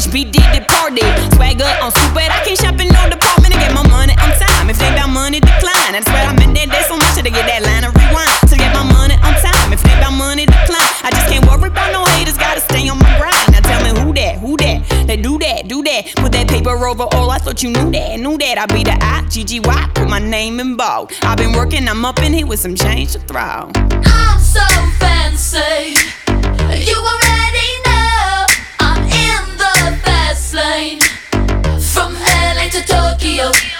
HB did departed. Swagger on stupid. I can't shop in no department and get my money on time. If they about money, decline. I swear I'm in that day so much to get that line of rewind. To get my money on time. If they about money, decline. I just can't worry about no haters. Gotta stay on my grind. Now tell me who that, who that. They do that, do that. Put that paper over all. I thought you knew that, knew that. I be the I. Put my name in bold. I've been working, I'm up in here with some change to throw. I'm so fancy. Tokyo.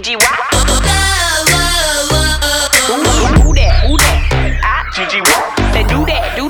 I I G G Y. Who that? Who that? I G G Y. Say do that, do that.